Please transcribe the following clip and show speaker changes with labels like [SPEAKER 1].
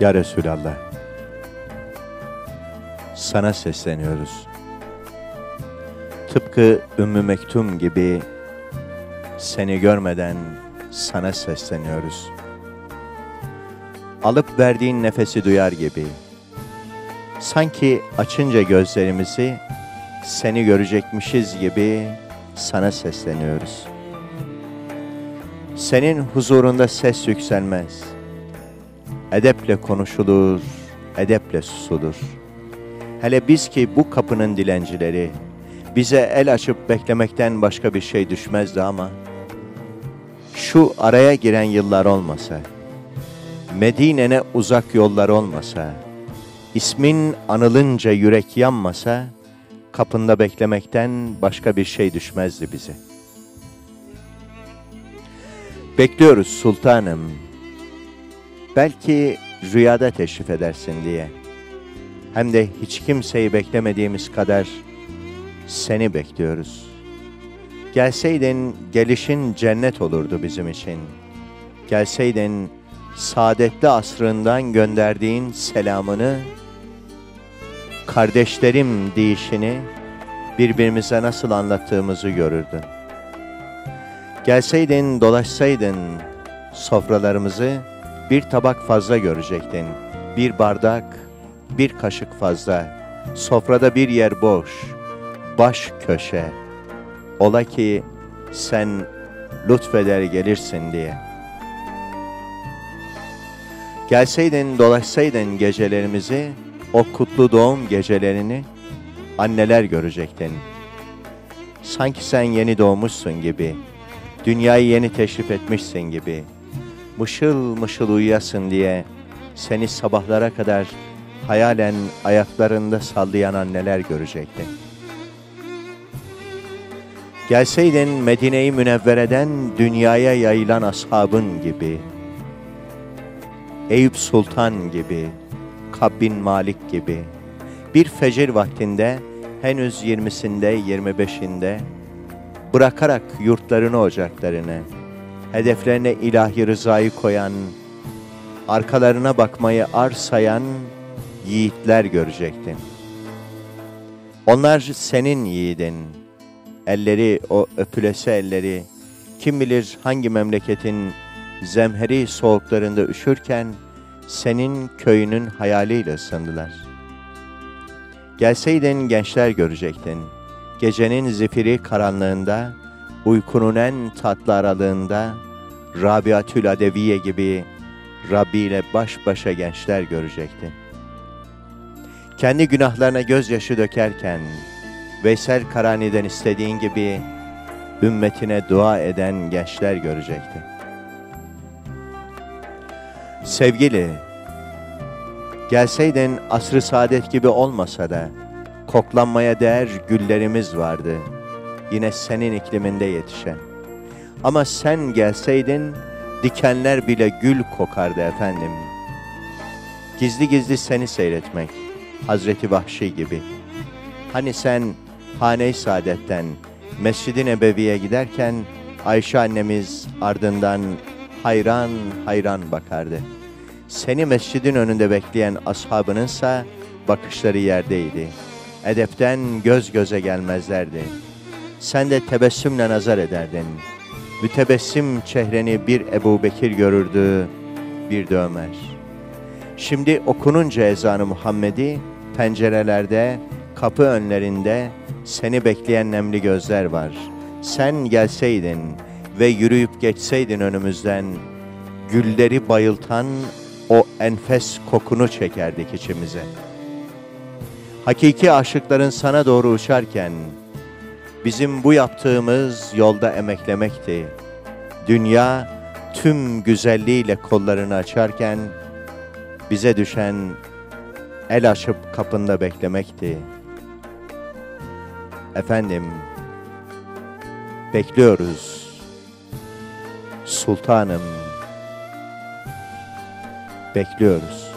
[SPEAKER 1] Ya Resulallah, sana sesleniyoruz. Tıpkı Ümmü Mektum gibi seni görmeden sana sesleniyoruz. Alıp verdiğin nefesi duyar gibi, sanki açınca gözlerimizi seni görecekmişiz gibi sana sesleniyoruz. Senin huzurunda ses yükselmez. Edeple konuşulur, edeple susulur. Hele biz ki bu kapının dilencileri, bize el açıp beklemekten başka bir şey düşmezdi ama, şu araya giren yıllar olmasa, Medine'ne uzak yollar olmasa, ismin anılınca yürek yanmasa, kapında beklemekten başka bir şey düşmezdi bize. Bekliyoruz sultanım. Belki rüyada teşrif edersin diye. Hem de hiç kimseyi beklemediğimiz kadar seni bekliyoruz. Gelseydin gelişin cennet olurdu bizim için. Gelseydin saadetli asrından gönderdiğin selamını, kardeşlerim deyişini birbirimize nasıl anlattığımızı görürdün. Gelseydin, dolaşsaydın sofralarımızı bir tabak fazla görecektin. Bir bardak, bir kaşık fazla. Sofrada bir yer boş, baş köşe. Ola ki sen lütfeder gelirsin diye. Gelseydin, dolaşsaydın gecelerimizi, o kutlu doğum gecelerini anneler görecektin. Sanki sen yeni doğmuşsun gibi, dünyayı yeni teşrif etmişsin gibi, mışıl mışıl uyuyasın diye seni sabahlara kadar hayalen ayaklarında sallayan anneler görecektin. Gelseydin Medine-i Münevvere'den dünyaya yayılan ashabın gibi, Eyüp Sultan gibi, Kab bin Malik gibi, bir fecir vaktinde henüz yirmisinde, yirmi beşinde, bırakarak yurtlarını, ocaklarını, hedeflerine ilahi rızayı koyan, arkalarına bakmayı arsayan yiğitler görecektin. Onlar senin yiğidin. Elleri, o öpülese elleri, kim bilir hangi memleketin zemheri soğuklarında üşürken, senin köyünün hayaliyle ısındılar. Gelseydin gençler görecektin. Gecenin zifiri karanlığında, uykunun en tatlı aralığında, Rabiatül Adeviye gibi Rabbi ile baş başa gençler görecektin. Kendi günahlarına gözyaşı dökerken, Veysel Karani'den istediğin gibi ümmetine dua eden gençler görecektin. Sevgili, gelseydin asrı saadet gibi olmasa da koklanmaya değer güllerimiz vardı. Yine senin ikliminde yetişen. Ama sen gelseydin dikenler bile gül kokardı efendim. Gizli gizli seni seyretmek, Hazreti Vahşi gibi. Hani sen Hane-i Saadet'ten Mescid-i Nebevi'ye giderken Ayşe annemiz ardından hayran hayran bakardı. Seni mescidin önünde bekleyen ashabınınsa bakışları yerdeydi. Edepten göz göze gelmezlerdi. Sen de tebessümle nazar ederdin. Mütebessim çehreni bir Ebu Bekir görürdü, bir de Ömer. Şimdi okununca ezanı Muhammed'i pencerelerde, kapı önlerinde seni bekleyen nemli gözler var. Sen gelseydin, ve yürüyüp geçseydin önümüzden, gülleri bayıltan o enfes kokunu çekerdik içimize. Hakiki aşıkların sana doğru uçarken, bizim bu yaptığımız yolda emeklemekti. Dünya tüm güzelliğiyle kollarını açarken, bize düşen el açıp kapında beklemekti. Efendim, bekliyoruz sultanım bekliyoruz.